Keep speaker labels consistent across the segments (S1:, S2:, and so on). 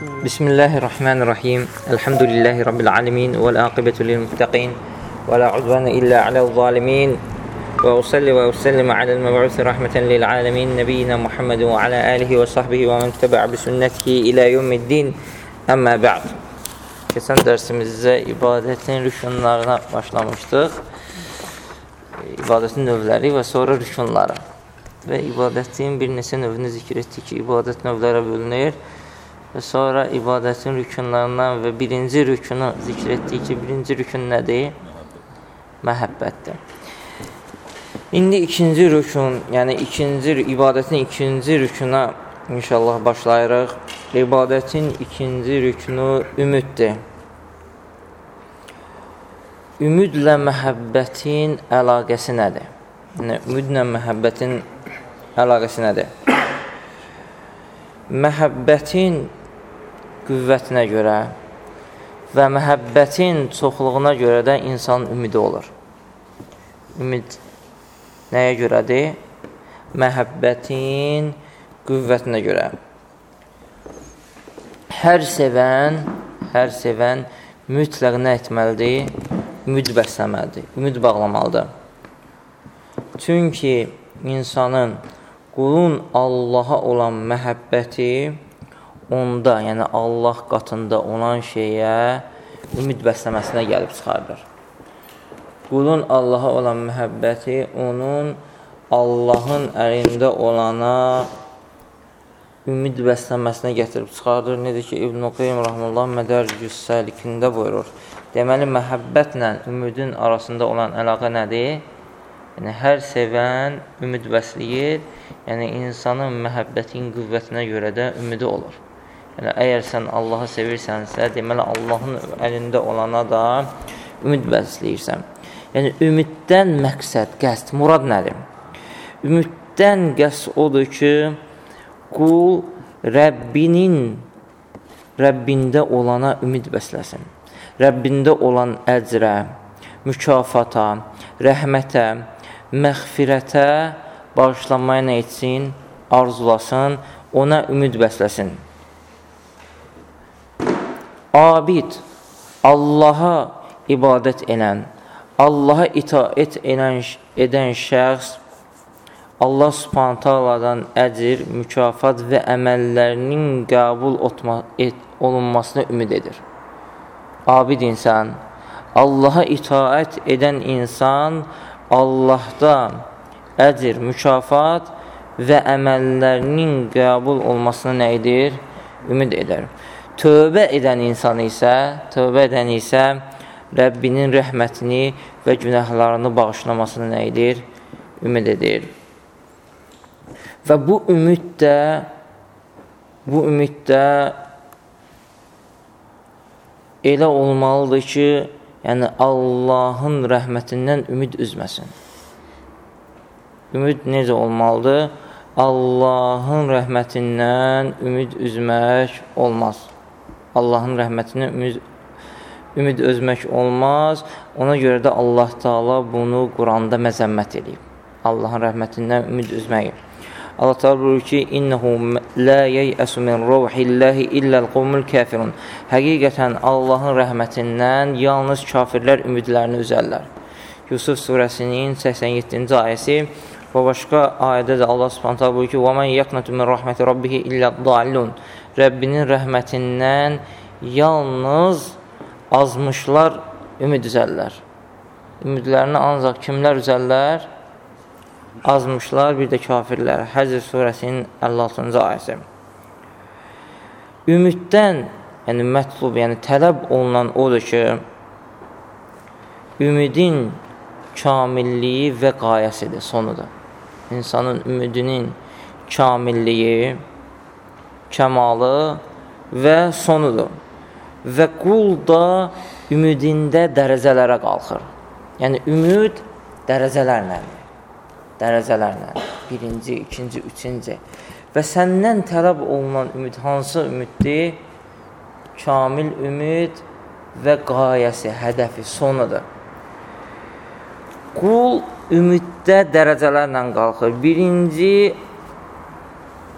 S1: Bismillahirrahmanirrahim. Elhamdülillahi rabbil alamin və l-aqibetu lil-muttaqin və la udvana illa alal-zalimin. Və usalli və usallim aləl-məb'us rahmeten lil-alamin nəbiyyina Muhammed və alə alihi və sahbihi və men təbə'a bi sünnətihi ilə yevmiddin. Əmmə ba'd. Keçən dərsimizdə ibadətin rükunlarına başlamışdıq. İbadətin növləri və sonra rükunları. Və ibadətin bir neçə növünü zikr etdik ki, ibadət növlərə bölünür və sonra ibadətin rükunlarından və birinci rükunu zikr etdik ki, birinci rükun nədir? Məhəbbətdir. İndi ikinci rükun, yəni ikinci ibadətin ikinci rükuna inşallah başlayırıq. İbadətin ikinci rükunu ümiddir. Ümidlə məhəbbətin əlaqəsi nədir? Yəni, ümidlə məhəbbətin əlaqəsi nədir? Məhəbbətin qüvvətinə görə və məhəbbətin çoxluğuna görə də insan ümidi olur. Ümid Nəyə görədir? Məhəbbətin qüvvətinə görə. Hər sevən, hər sevən mütləq nə etməlidir? Ümid bəsləməlidir, ümid bağlamalıdır. Çünki insanın qulun Allaha olan məhəbbəti onda, yəni Allah qatında olan şeyə ümid bəsləməsinə gəlib çıxardır qulun Allaha olan məhəbbəti onun Allahın əlində olana ümid bəsləməsinə gətirib çıxardır. Necə ki, İbn-i Qeym Rahmanullah Mədərcüs Səlikində buyurur. Deməli, məhəbbətlə ümidin arasında olan əlaqə nədir? Yəni, hər sevən ümid bəsləyir. Yəni, insanın məhəbbətin qüvvətinə görə də ümidi olur. Yəni, əgər sən Allahı sevirsənsə, deməli, Allahın əlində olana da ümid bəsləyirsən. Yəni, ümiddən məqsəd, qəst, murad nədir? Ümiddən qəst odur ki, qul Rəbbinin Rəbbində olana ümid bəsləsin. Rəbbində olan əcrə, mükafata, rəhmətə, məxfirətə bağışlanmaya nə etsin? Arzulasın, ona ümid bəsləsin. Abid, Allaha ibadət edən, Allaha itaət edən, edən şəxs Allah subhanət aladan əcir, mükafat və əməllərinin qəbul otma, et, olunmasına ümid edir. Abid insan, Allaha itaət edən insan Allahdan əcir, mükafat və əməllərinin qəbul olmasına nə edir? Ümid edər. Tövbə edən insan isə, tövbə edən isə Rəbbinin rəhmətini və günahlarını bağışlamasını nə edir? Ümid edir. Və bu ümid də bu ümid də elə olmalıdır ki, yəni Allahın rəhmətindən ümid üzməsin. Ümid necə olmalıdır? Allahın rəhmətindən ümid üzmək olmaz. Allahın rəhmətindən ümid ümid özmək olmaz. Ona görə də Allah Taala bunu Quranda məzəmmət edib. Allahın rəhmətindən ümid üzməyi. Allah Taala buyurur ki: "İnnehu la yeyəsu min ruhillahi illa'l qawmul kafirun." Həqiqətən Allahın rəhmətindən yalnız kafirlər ümidlərini üzərlər. Yusuf surəsinin 87-ci ayəsi və başqa ayədə də Allah Subhanahu buyurur ki: "Və men yaqnatu min rahmeti rabbih illa'd-dallun." Rəbbinin rəhmətindən yalnız azmışlar ümid üzərlər. Ümidlərini ancaq kimlər üzərlər? Azmışlar, bir də kafirlər. Həcr surəsinin 56-cı ayəsi. Ümiddən, yəni mətlub, yəni tələb olunan odur ki, ümidin kamilliyi və qayəsidir, sonudur. İnsanın ümidinin kamilliyi, kəmalı və sonudur və qul da ümidində dərəcələrə qalxır. Yəni, ümid dərəcələrlə, dərəcələrlə, birinci, ikinci, üçüncü və səndən tələb olunan ümid hansı ümiddir? Kamil ümid və qayəsi, hədəfi, sonudur. Qul ümiddə dərəcələrlə qalxır. Birinci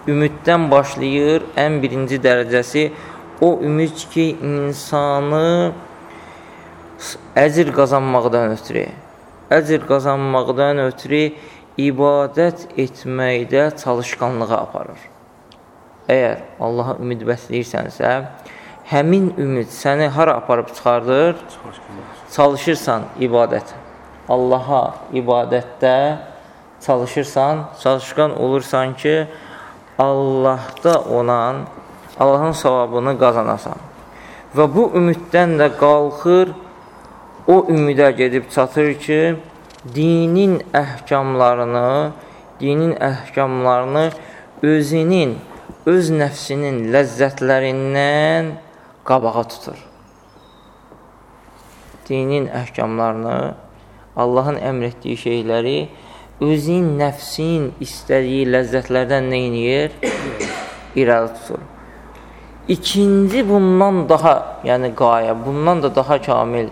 S1: ümiddən başlayır, ən birinci dərəcəsi o ümid ki, insanı əcr qazanmaqdan ötürü, əcr qazanmaqdan ötürü ibadət etməkdə çalışqanlığa aparır. Əgər Allaha ümid bəsləyirsənsə, həmin ümid səni hara aparıb çıxardır? Çalışırsan ibadət. Allaha ibadətdə çalışırsan, çalışqan olursan ki, Allahda olan, Allahın savabını qazanasan. Və bu ümiddən də qalxır, o ümidə gedib çatır ki, dinin əhkamlarını, dinin əhkamlarını özünün, öz nəfsinin ləzzətlərindən qabağa tutur. Dinin əhkamlarını, Allahın əmr etdiyi şeyləri özün nəfsin istədiyi ləzzətlərdən nə inir? İrəli tutur. İkinci bundan daha, yəni qayə, bundan da daha kamil,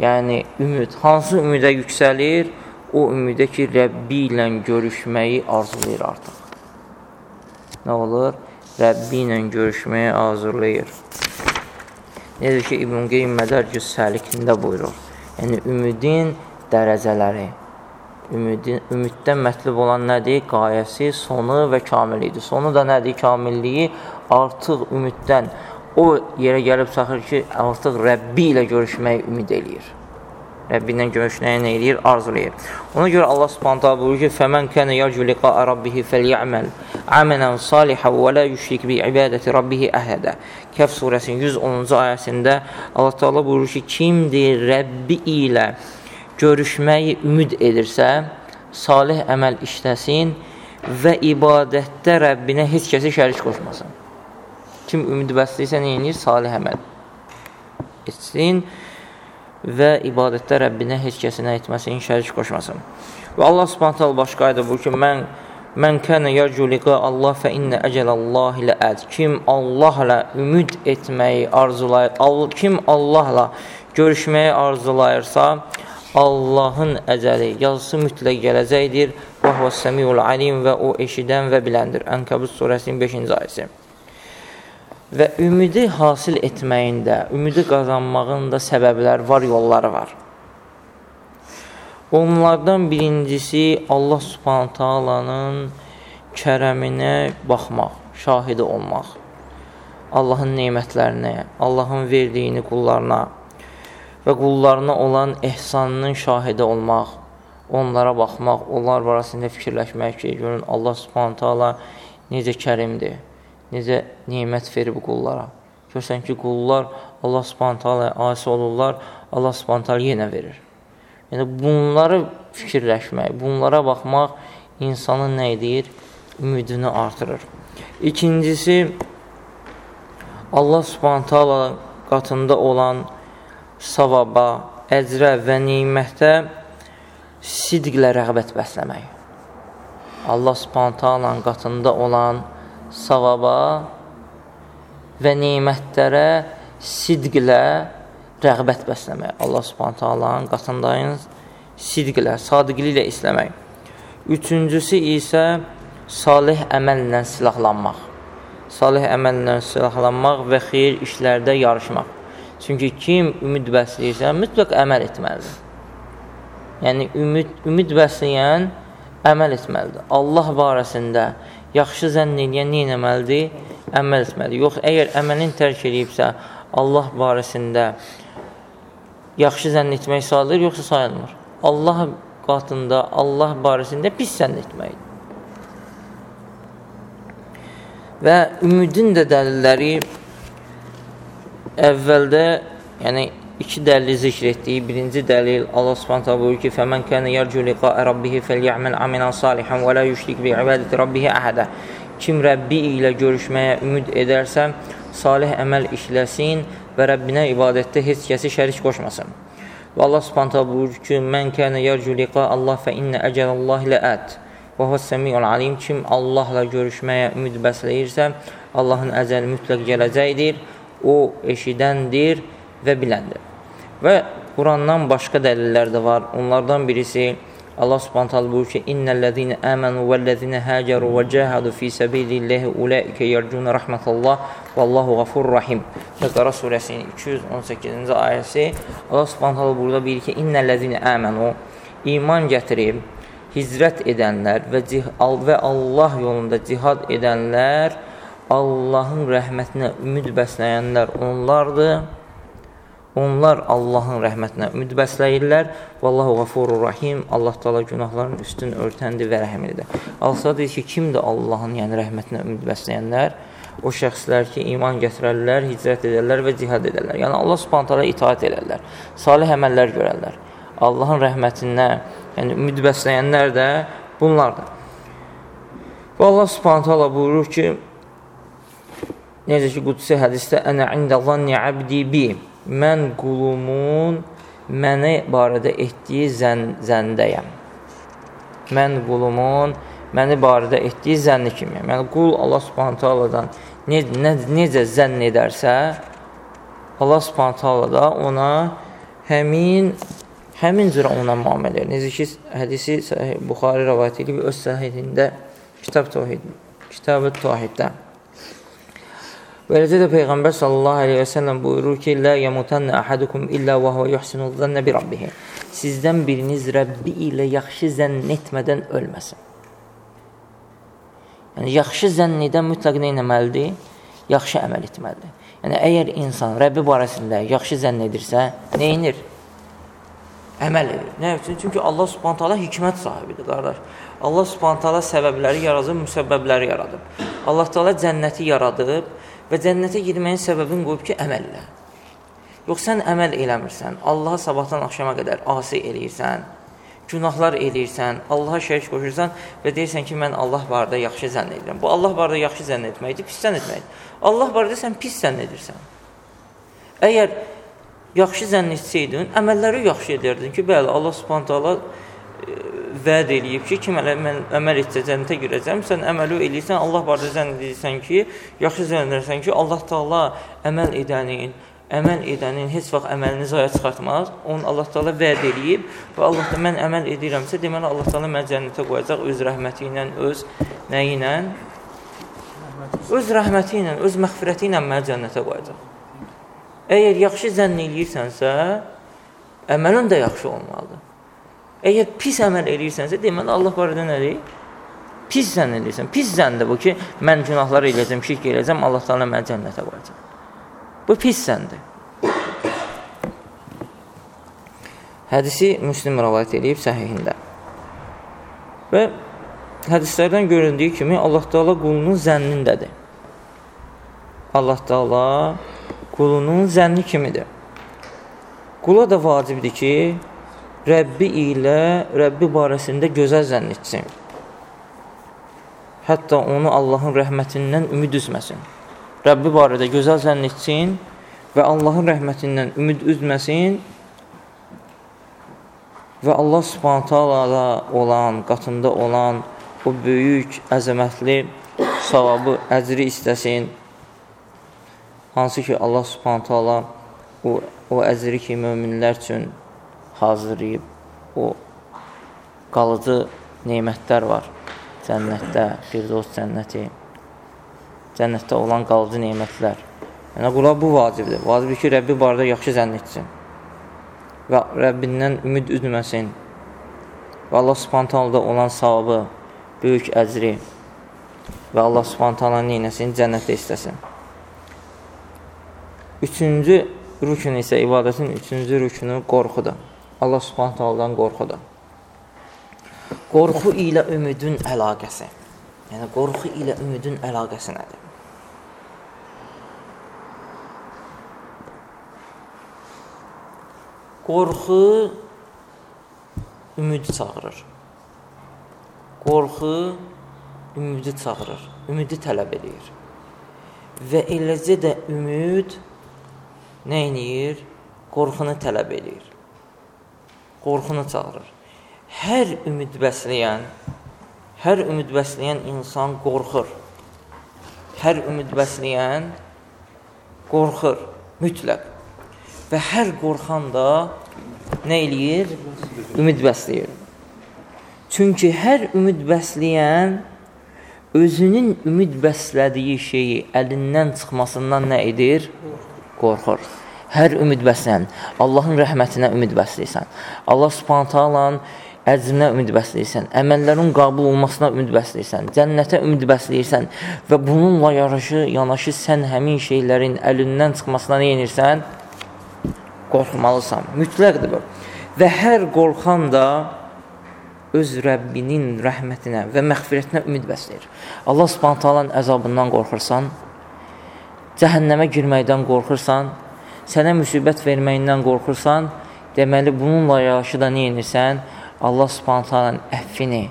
S1: yəni ümid, hansı ümidə yüksəlir? O ümidə ki, Rəbbi ilə görüşməyi arzulayır artıq. Nə olur? Rəbbi ilə görüşməyi arzulayır. Necə ki, İbn Qeym Mədərcüz Səlikində buyurur. Yəni, ümidin dərəcələri. Ümidin, ümiddən mətlub olan nədir? Qayəsi, sonu və kamilliyidir. Sonu da nədir? Kamilliyi artıq ümiddən o yerə gəlib çaxır ki, artıq Rəbbi ilə görüşməyi ümid eləyir. Rəbbindən görüşməyə nə eləyir? Arzulayır. Ona görə Allah Subhanahu buyurur ki: "Fəmən kana yarju liqa'a rabbih fəlyamal amalan salihan və la yushrik bi ibadati rabbih ahada." Kəf surəsinin 110-cu ayəsində Allah Taala buyurur ki, kimdir Rəbbi ilə görüşməyi ümid edirsə, salih əməl işləsin və ibadətdə Rəbbinə heç kəsi şərik qoşmasın. Kim ümid bəsləyirsə, edir? Salih əməl etsin və ibadətdə Rəbbinə heç kəsinə etməsin, şərik qoşmasın. Və Allah Subhanahu taala başqa ayədə buyurur ki, mən Mən kənə yarcu liqa Allah fə innə əcələllahi ləəd. Kim Allahla ümid etməyi arzulayır, kim Allahla görüşməyi arzulayırsa, Allahın əcəli, yazısı mütləq gələcəkdir. Və huvə səmiul alim və o eşidən və biləndir. Ənkəbut surəsinin 5-ci ayəsi. Və ümidi hasil etməyində, ümidi qazanmağın da səbəblər var, yolları var. Onlardan birincisi Allah subhanət alanın kərəminə baxmaq, şahidi olmaq. Allahın neymətlərinə, Allahın verdiyini qullarına və qullarına olan ehsanının şahidi olmaq, onlara baxmaq, onlar barəsində fikirləşmək ki, görün Allah subhanət hala necə kərimdir necə nimət verib qullara. Görsən ki, qullar Allah subhanət hala asi olurlar, Allah subhanət hala yenə verir. Yəni, bunları fikirləşmək, bunlara baxmaq insanın nə edir? Ümidini artırır. İkincisi, Allah subhanət hala qatında olan savaba, əcrə və nimətə sidqlə rəğbət bəsləmək. Allah hala qatında olan savaba və neymətlərə sidqlə rəğbət bəsləmək. Allah Allahın qatındayın sidqlə, sadiqliklə isləmək. Üçüncüsü isə salih əməllə silahlanmaq. Salih əməllə silahlanmaq və xeyir işlərdə yarışmaq. Çünki kim ümid bəsləyirsə, mütləq əməl etməlidir. Yəni, ümid, ümid bəsləyən əməl etməlidir. Allah barəsində yaxşı zənn edən nə etməlidir? Əməl etməlidir. Yox, əgər əməlin tərk edibsə, Allah barəsində yaxşı zənn etmək sayılır, yoxsa sayılmır. Allah qatında, Allah barəsində pis zənn etməkdir. Və ümidin də dəlilləri əvvəldə, yəni iki dəlili zikr etdiyi. Birinci dəlil Allah Subhanahu buyurur ki: "Fəmən kana yercu liqa'a rabbih fely'amal amalan salihan və la yushrik bi ibadati rabbih ahada." Kim Rəbbi ilə görüşməyə ümid edərsə, salih əməl işləsin və Rəbbinə ibadətdə heç kəsi şərik qoşmasın. Və Allah Subhanahu buyurur ki: "Mən kana yercu liqa'a Allah fa inna əcələllahi la'at." Və huves-semiul alim. Kim Allahla görüşməyə ümid bəsləyirsə, Allahın əcəli mütləq gələcəkdir. O eşidəndir və biləndir. Və Qurandan başqa dəlillər də var. Onlardan birisi Allah Subhanahu taala buyurur ki: "İnnellezine amenu vellezine haceru ve cahadu fi sabilillahi ulaika yercuna rahmetallah vallahu gafurur rahim." Bəqara surəsinin 218-ci ayəsi Allah Subhanahu taala burada buyurur ki: "İnnellezine amenu" iman gətirib hicrət edənlər və və Allah yolunda cihad edənlər Allahın rəhmətinə ümid bəsləyənlər onlardır. Onlar Allahın rəhmətinə ümid bəsləyirlər. Vallahu qafurur rahim. Allah Taala günahların üstün örtəndir və rəhimlidir. Allah deyir ki, kimdir Allahın, yəni rəhmətinə ümid bəsləyənlər? O şəxslər ki, iman gətirərlər, hicrət edərlər və cihad edərlər. Yəni Allah Subhanahu taala itaat edərlər. Salih əməllər görərlər. Allahın rəhmətinə, yəni ümid bəsləyənlər də bunlardır. Və Allah Subhanahu taala buyurur ki, necə ki qudsi hədisdə "Ənə ində zanni abdi bi" mən qulumun mənə barədə etdiyi zən, zəndəyəm. Mən qulumun məni barədə etdiyi zənni kimiyəm. Yəni, qul Allah subhanətə aladan ne, ne, necə zənn edərsə, Allah subhanətə alada ona həmin həmin cürə ona müamilə edir. Necə ki, hədisi Buxari rəvayət edib öz səhihində kitab tövhid, kitab-ı tövhiddə. Beləcə də Peyğəmbər sallallahu aleyhi və səlləm buyurur ki, Lə yəmutənə əhadukum illə və huvə yuhsinu zənnə bi Rabbihi. Sizdən biriniz Rəbbi ilə yaxşı zənn etmədən ölməsin. Yəni, yaxşı zənn edən mütləq nə etməlidir? Yaxşı əməl etməlidir. Yəni, əgər insan Rəbbi barəsində yaxşı zənn edirsə, nə inir? Əməl edir. Nə üçün? Çünki Allah subhanət hala hikmət sahibidir, qardaş. Allah subhanət hala səbəbləri yaradıb, müsəbbəbləri yaradıb. Allah taala cənnəti yaradıb, Və cənnətə girməyin səbəbini qoyub ki, əməllə. Yox, sən əməl eləmirsən, Allaha sabahdan axşama qədər asi eləyirsən, günahlar eləyirsən, Allaha şərik qoşursan və deyirsən ki, mən Allah barədə yaxşı zənn edirəm. Bu, Allah barədə yaxşı zənn etməkdir, pis zənn etməkdir. Allah barədə sən pis zənn edirsən. Əgər yaxşı zənn etsəydin, əməlləri yaxşı edərdin ki, bəli, Allah subhanət hala vəd eləyib ki, kim ələ, mən əməl etsə cənnətə girəcəm, sən əməli eləyirsən, Allah barədə zənn edirsən ki, yaxşı zənn edirsən ki, Allah Taala əməl edənin, əməl edənin heç vaxt əməlini zaya çıxartmaz. Onu Allah Taala vəd eləyib və Allah da mən əməl edirəmsə, deməli Allah Taala məni cənnətə qoyacaq öz rəhməti ilə, öz nəyi ilə? Öz rəhməti ilə, öz məğfirəti ilə məni cənnətə qoyacaq. Əgər yaxşı zənn eləyirsənsə, əməlin də yaxşı olmalıdır. Əgər pis əməl eləyirsənsə, deməli Allah barədə nədir? Pis zənn edirsən. Pis zəndir bu ki, mən günahlar eləyəcəm, şirk eləyəcəm, Allah Taala məni cənnətə qoyacaq. Bu pis zəndir. Hədisi Müslim rivayet edib səhihində. Və hədislərdən göründüyü kimi Allah Taala qulunun zənnindədir. Allah Taala qulunun zənni kimidir. Qula da vacibdir ki, Rəbbi ilə, Rəbbi barəsində gözəl zənn etsin. Hətta onu Allahın rəhmətindən ümid üzməsin. Rəbbi barədə gözəl zənn etsin və Allahın rəhmətindən ümid üzməsin və Allah subhanətə alada olan, qatında olan o böyük, əzəmətli savabı, əcri istəsin. Hansı ki, Allah subhanətə ala o, o əcri ki, möminlər üçün hazırlayıb o qalıcı neymətlər var cənnətdə, Firdos cənnəti, cənnətdə olan qalıcı neymətlər. Yəni, qula bu vacibdir. Vacibdir ki, Rəbbi barədə yaxşı zənn etsin və Rəbbindən ümid üzməsin və Allah subhantalda olan savabı, böyük əcri və Allah subhantalda neynəsin, cənnətdə istəsin. Üçüncü rükün isə ibadətin üçüncü rükünü qorxudur. Allah subhanət haladan qorxudur. Qorxu ilə ümidin əlaqəsi. Yəni, qorxu ilə ümidin əlaqəsi nədir? Qorxu ümidi çağırır. Qorxu ümidi çağırır, ümidi tələb edir. Və eləcə də ümid nə edir? Qorxunu tələb edir qorxunu çağırır. Hər ümid bəsləyən, hər ümid bəsləyən insan qorxur. Hər ümid bəsləyən qorxur, mütləq. Və hər qorxan da nə eləyir? Ümid bəsləyir. Çünki hər ümid bəsləyən özünün ümid bəslədiyi şeyi əlindən çıxmasından nə edir? Qorxur. Hər ümid bəsləyən, Allahın rəhmətinə ümid bəsləyirsən. Allah Subhanahu taalanın əcrinə ümid bəsləyirsən, əməllərin qəbul olmasına ümid bəsləyirsən, cənnətə ümid bəsləyirsən və bununla yaraşı, yanaşı sən həmin şeylərin əlindən çıxmasına nə edirsən? Qorxmalısan. Mütləqdir bu. Və hər qorxan da öz Rəbbinin rəhmətinə və məğfirətinə ümid bəsləyir. Allah Subhanahu taalanın əzabından qorxursan, cəhənnəmə girməkdən qorxursan, sənə müsibət verməyindən qorxursan, deməli bununla yanaşı da nə edirsən? Allah Subhanahu taalanın əffini,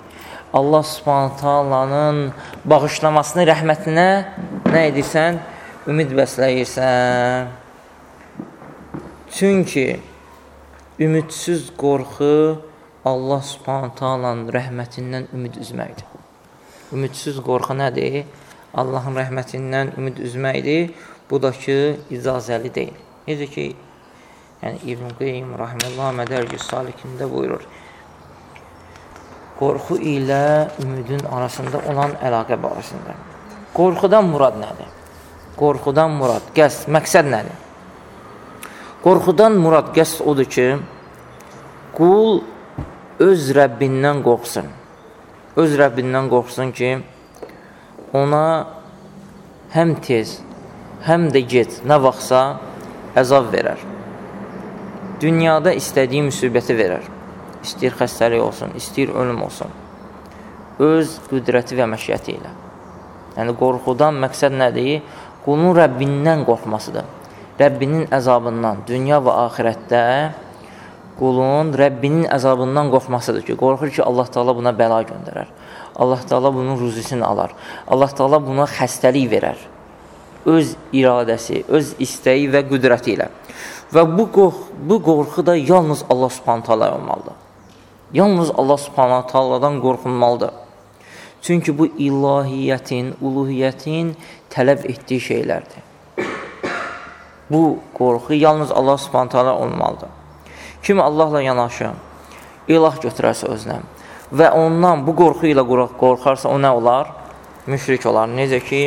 S1: Allah Subhanahu taalanın bağışlamasını, rəhmətinə nə edirsən? Ümid bəsləyirsən. Çünki ümidsiz qorxu Allah subhanə taalanın rəhmətindən ümid üzməkdir. Ümidsiz qorxu nədir? Allahın rəhmətindən ümid üzməkdir. Bu da ki, icazəli deyil. Necə ki, yəni İbn Qeym rahiməllah Mədərci Salikində buyurur. Qorxu ilə ümidin arasında olan əlaqə barəsində. Qorxudan murad nədir? Qorxudan murad, qəsd, məqsəd nədir? Qorxudan murad, qəsd odur ki, qul öz Rəbbindən qorxsun. Öz Rəbbindən qorxsun ki, ona həm tez, həm də gec, nə vaxtsa əzab verər. Dünyada istədiyi müsibəti verər. İstəyir xəstəlik olsun, istəyir ölüm olsun. Öz qüdrəti və məşiyyəti ilə. Yəni, qorxudan məqsəd nədir? Qulun Rəbbindən qorxmasıdır. Rəbbinin əzabından, dünya və axirətdə qulun Rəbbinin əzabından qorxmasıdır ki, qorxur ki, Allah Taala buna bəla göndərər. Allah Taala bunun ruzisini alar. Allah Taala buna xəstəlik verər. Öz iradəsi, öz istəyi və qüdrəti ilə. Və bu qorx bu qorxu da yalnız Allah Subhanahu taala olmalıdır. Yalnız Allah Subhanahu taaladan qorxulmalıdır. Çünki bu ilahiyyətin, uluhiyyətin tələb etdiyi şeylərdir. Bu qorxu yalnız Allah Subhanahu taala olmalıdır. Kim Allahla yanaşı, ilah götürərsə özünə və ondan bu qorxu ilə qorxarsa o nə olar? Müşrik olar. Necə ki,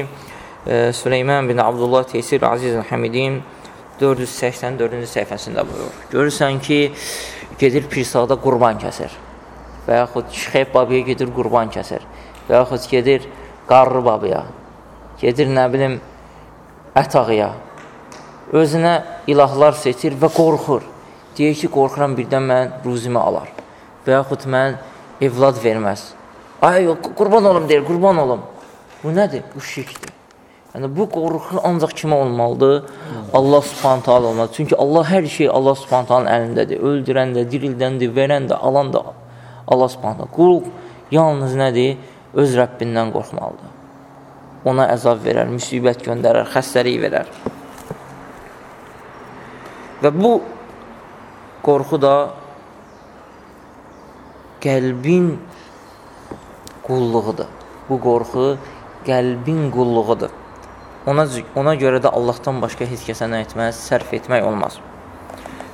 S1: Süleyman bin Abdullah Teysir Aziz Həmidin 484-cü səhifəsində buyurur. Görürsən ki, gedir pirsada qurban kəsir və yaxud Şixeyb babaya gedir qurban kəsir və yaxud gedir qarrı babaya, gedir nə bilim ət ağıya, özünə ilahlar seçir və qorxur deyir ki, qorxuram birdən mən ruzimi alar və yaxud mən evlad verməz. Ay, qurban olum deyir, qurban olum. Bu nədir? Bu şirkdir. Yəni, bu qorxu ancaq kimə olmalıdır? Allah subhanət hala olmalıdır. Çünki Allah hər şey Allah subhanət halın əlindədir. Öldürən də, dirildəndir, verən də, alan da Allah subhanət hala. Qul yalnız nədir? Öz Rəbbindən qorxmalıdır. Ona əzab verər, müsibət göndərər, xəstəlik verər. Və bu qorxu da qəlbin qulluğudur. Bu qorxu qəlbin qulluğudur. Ona, ona görə də Allahdan başqa heç kəsə nə etməz, sərf etmək olmaz.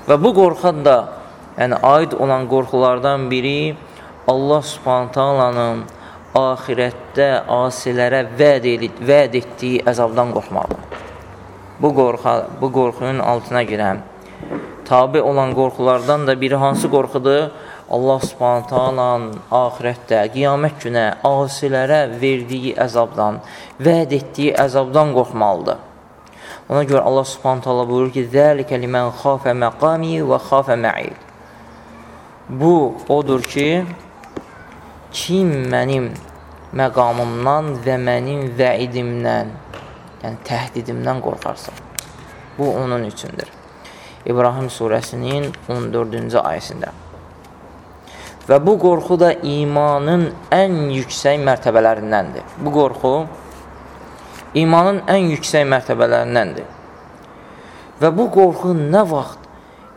S1: Və bu qorxan da, yəni aid olan qorxulardan biri Allah subhanətəlanın ahirətdə asilərə vəd, edib, vəd etdiyi əzabdan qorxmalıdır. Bu, qorxa, bu qorxunun altına girəm tabi olan qorxulardan da biri hansı qorxudur? Allah subhanət alanın ahirətdə, qiyamət günə asilərə verdiyi əzabdan, vəd etdiyi əzabdan qorxmalıdır. Ona görə Allah subhanət hala buyurur ki, Zəlikə limən xafə məqami və xafə mə'id. Bu, odur ki, kim mənim məqamımdan və mənim vəidimdən, yəni təhdidimdən qorxarsa, bu onun üçündür. İbrahim surəsinin 14-cü ayəsində. Və bu qorxu da imanın ən yüksək mərtəbələrindəndir. Bu qorxu imanın ən yüksək mərtəbələrindəndir. Və bu qorxu nə vaxt,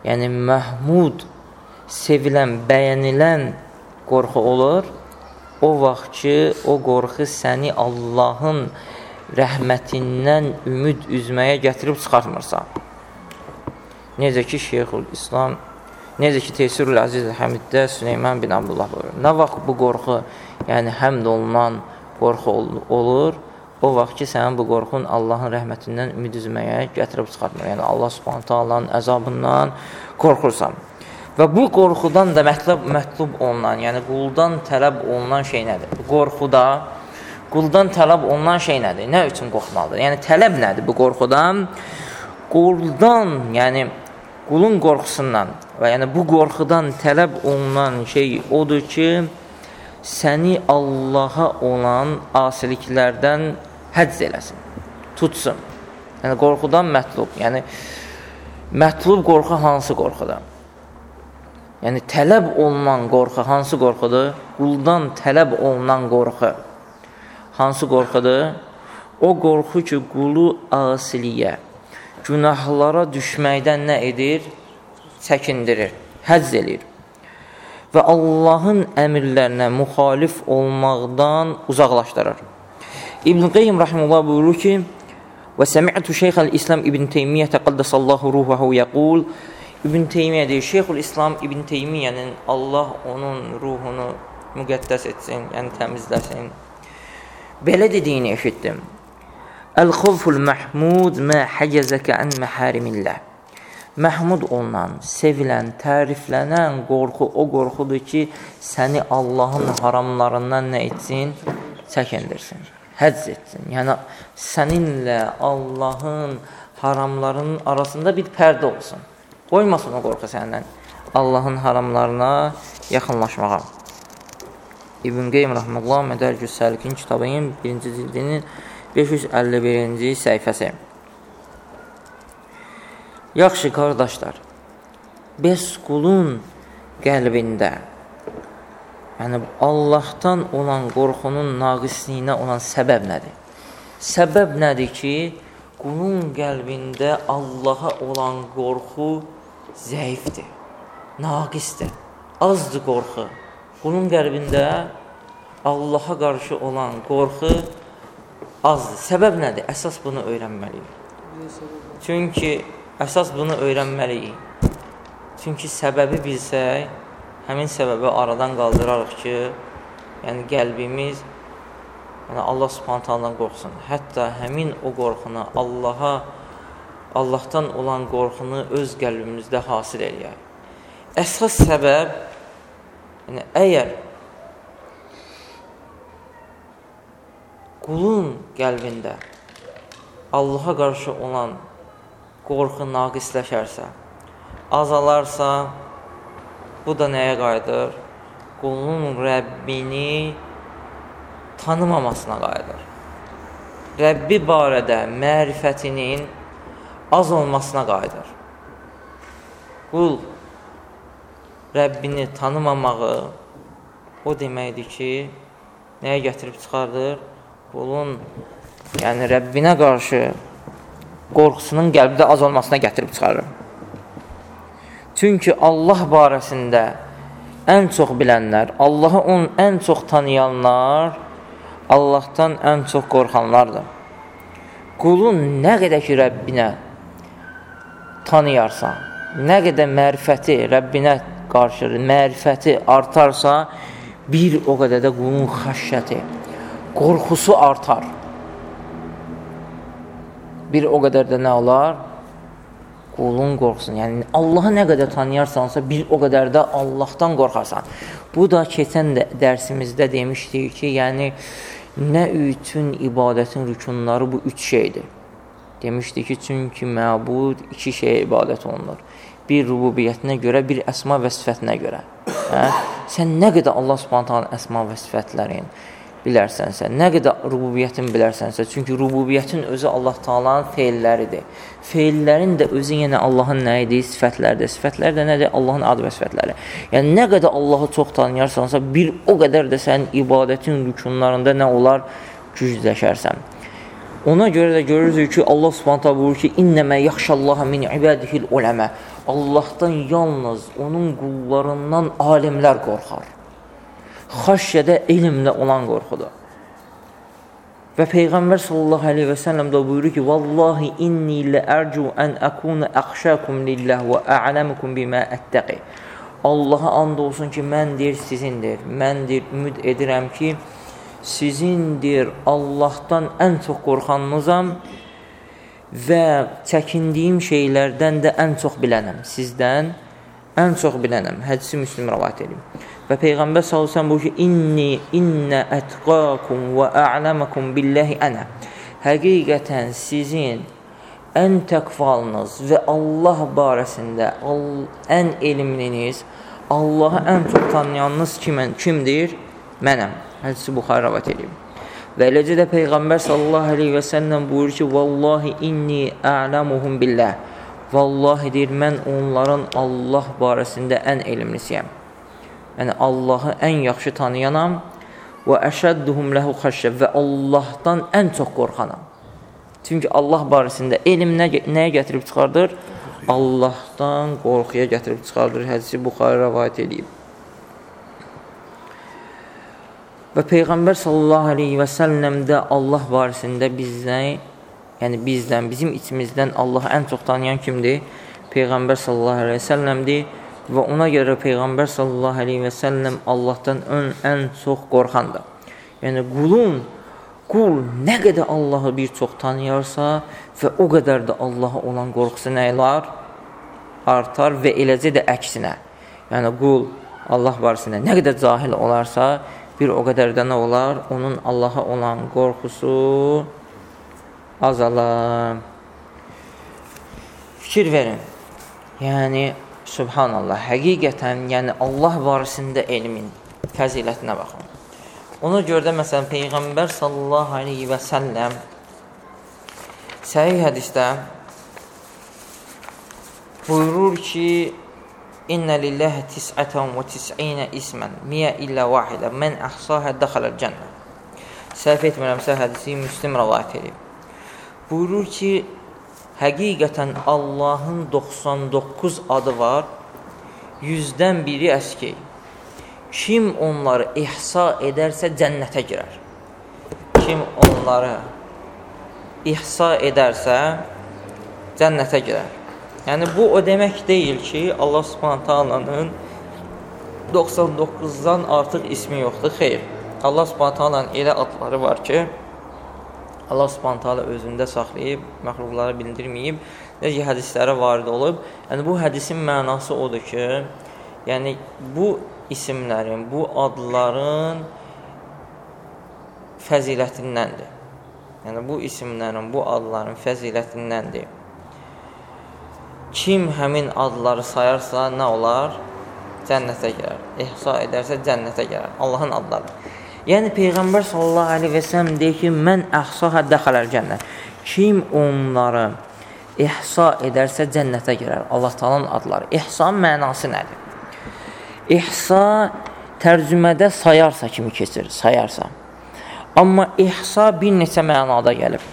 S1: yəni məhmud, sevilən, bəyənilən qorxu olur, o vaxt ki, o qorxu səni Allahın rəhmətindən ümid üzməyə gətirib çıxartmırsa. Necə ki, Şeyxül İslam Necə ki, Teysirül Əziz Həmiddə Süleyman bin Abdullah buyurur. Nə vaxt bu qorxu, yəni həmd olunan qorxu olur, o vaxt ki, sənin bu qorxun Allahın rəhmətindən ümid üzməyə gətirib çıxartmır. Yəni, Allah subhanətə Allahın əzabından qorxursan. Və bu qorxudan da mətlub, mətlub olunan, yəni quldan tələb olunan şey nədir? Qorxuda quldan tələb olunan şey nədir? Nə üçün qorxmalıdır? Yəni tələb nədir bu qorxudan? Quldan, yəni qulun qorxusundan və yəni bu qorxudan tələb olunan şey odur ki, səni Allaha olan asiliklərdən həcz eləsin, tutsun. Yəni qorxudan mətlub. Yəni mətlub qorxu hansı qorxudan? Yəni tələb olunan qorxu hansı qorxudur? Quldan tələb olunan qorxu hansı qorxudur? O qorxu ki, qulu asiliyə, günahlara düşməkdən nə edir? Çəkindirir, həzz edir. Və Allahın əmirlərinə müxalif olmaqdan uzaqlaşdırır. İbn Qeym rahimehullah buyurur ki: "Və səmi'tu Şeyxəl İslam İbn Teymiyyə təqaddasallahu ruhuhu yəqul: İbn Teymiyyə deyir, Şeyxul İslam İbn Teymiyyənin Allah onun ruhunu müqəddəs etsin, yəni təmizləsin. Belə dediyini eşitdim. Əl-xovful məhmud mə həcəzəkə ən məhərimilləh. Məhmud olunan, sevilən, təriflənən qorxu o qorxudur ki, səni Allahın haramlarından nə etsin? Çəkindirsin, həcz etsin. Yəni, səninlə Allahın haramlarının arasında bir pərdə olsun. Qoymasın o qorxu səndən Allahın haramlarına yaxınlaşmağa. İbn Qeym Rəhməllah Mədərcü Səlikin kitabının 1-ci cildinin 551-ci səhifəsi. Yaxşı qardaşlar, bəs qulun qəlbində, yəni Allahdan olan qorxunun naqisliyinə olan səbəb nədir? Səbəb nədir ki, qulun qəlbində Allaha olan qorxu zəifdir, naqisdir, azdır qorxu. Bunun qəlbində Allaha qarşı olan qorxu azdır. Səbəb nədir? Əsas bunu öyrənməliyik. Çünki əsas bunu öyrənməliyik. Çünki səbəbi bilsək, həmin səbəbi aradan qaldırarıq ki, yəni qəlbimiz yəni Allah Subhanahu qorxsun. Hətta həmin o qorxunu Allaha Allahdan olan qorxunu öz qəlbimizdə hasil eləyək. Əsas səbəb, yəni əgər qulun qəlbində Allaha qarşı olan qorxu naqisləşərsə, azalarsa, bu da nəyə qayıdır? Qulun Rəbbini tanımamasına qayıdır. Rəbbi barədə mərifətinin az olmasına qayıdır. Qul Rəbbini tanımamağı o deməkdir ki, nəyə gətirib çıxardır? Qulun, yəni Rəbbinə qarşı qorxusunun qəlbdə az olmasına gətirib çıxarır. Çünki Allah barəsində ən çox bilənlər, Allahı onun ən çox tanıyanlar Allahdan ən çox qorxanlardır. Qulun nə qədər ki, Rəbbinə tanıyarsan, nə qədər mərifəti Rəbbinə qarşı mərifəti artarsa, bir o qədər də qulun xəşyəti, qorxusu artar. Bir o qədər də nə olar? Qulun qorxusun. Yəni, Allahı nə qədər tanıyarsansa, bir o qədər də Allahdan qorxarsan. Bu da keçən də dərsimizdə demişdik ki, yəni, nə üçün ibadətin rükunları bu üç şeydir. Demişdi ki, çünki məbud iki şeyə ibadət olunur. Bir rububiyyətinə görə, bir əsma və sifətinə görə. Hə? Sən nə qədər Allah subhanətənin əsma və sifətlərin bilərsənsə, nə qədər rububiyyətin bilərsənsə, çünki rububiyyətin özü Allah Taala'nın feilləridir. Feillərin də özü yenə Allahın nə idi? Sifətlərdir. Sifətlər də nədir? Allahın adı və sifətləri. Yəni nə qədər Allahı çox tanıyarsansa, bir o qədər də sənin ibadətin rükunlarında nə olar? Gücləşərsən. Ona görə də görürük ki, Allah Subhanahu buyurur ki: "İnnəmə yaxşallaha min ibadihil uləmə." Allahdan yalnız onun qullarından alimlər qorxar. Xəşyədə elmlə olan qorxudur. Və Peyğəmbər sallallahu əleyhi və səlləm də buyurur ki: "Vallahi inni la'arju an akuna akhshakum lillah və a'lamukum bima attaqi." Allaha and olsun ki, məndir, sizindir. Məndir, ümid edirəm ki, sizindir, Allahdan ən çox qorxanınızam və çəkindiyim şeylərdən də ən çox bilənəm. Sizdən ən çox bilənəm. Hədisi Müslim rəvayət edir. Və Peyğəmbər sallallahu bu ki, inni inna atqakum və a'lamakum billahi ana. Həqiqətən sizin ən təqvalınız və Allah barəsində ən elmliniz, Allahı ən çox tanıyanınız kimən, kimdir? Mənəm. Hədisi Buxarı rəvayət edir. Və eləcə də Peyğəmbər sallallahu əleyhi və səlləm buyurur ki: "Vallahi inni a'lamuhum billah." Vallahi deyir, mən onların Allah barəsində ən elmlisiyəm. Yəni, Allahı ən yaxşı tanıyanam və əşədduhum ləhu xəşşə və Allahdan ən çox qorxanam. Çünki Allah barəsində elm nə, nəyə gətirib çıxardır? Allahdan qorxuya gətirib çıxardır. Hədisi Buxarı rəvayət edib. Və Peyğəmbər sallallahu aleyhi və səlləm də Allah barəsində bizdən yəni bizdən, bizim içimizdən Allahı ən çox tanıyan kimdir? Peyğəmbər sallallahu əleyhi və səlləmdir və ona görə Peyğəmbər sallallahu əleyhi və səlləm Allahdan ön, ən çox qorxandır. Yəni qulun qul nə qədər Allahı bir çox tanıyarsa və o qədər də Allaha olan qorxusu nə elar? Artar və eləcə də əksinə. Yəni qul Allah barəsində nə qədər cahil olarsa, bir o qədər də nə olar? Onun Allaha olan qorxusu azalar. Fikir verin. Yəni, subhanallah, həqiqətən, yəni Allah barəsində elmin fəzilətinə baxın. Ona görə də, məsələn, Peyğəmbər sallallahu aleyhi və səlləm səhih hədisdə buyurur ki, İnnə lilləhi tis'ətən və tis'inə ismən, miyə illə vahidə, mən əhsahə dəxələl cənnə. Səhv etmirəmsə, hədisi müslim rəvayət edib buyurur ki, həqiqətən Allahın 99 adı var, yüzdən biri əskey. Kim onları ihsa edərsə cənnətə girər. Kim onları ihsa edərsə cənnətə girər. Yəni, bu o demək deyil ki, Allah subhanətə alanın 99-dan artıq ismi yoxdur. Xeyr, Allah subhanətə alanın elə adları var ki, Allah Subhanahu taala özündə saxlayıb, məxluqlara bildirməyib, necə hədislərə varid olub. Yəni bu hədisin mənası odur ki, yəni bu isimlərin, bu adların fəzilətindəndir. Yəni bu isimlərin, bu adların fəzilətindəndir. Kim həmin adları sayarsa nə olar? Cənnətə girər. İhsa edərsə cənnətə girər. Allahın adları. Yəni Peyğəmbər sallallahu əleyhi və səlləm deyir ki, mən əhsaha dəxələr cənnət. Kim onları ihsa edərsə cənnətə girər. Allah Taala'nın adları. İhsa mənası nədir? İhsa tərcümədə sayarsa kimi keçir, sayarsa. Amma ihsa bir neçə mənada gəlib.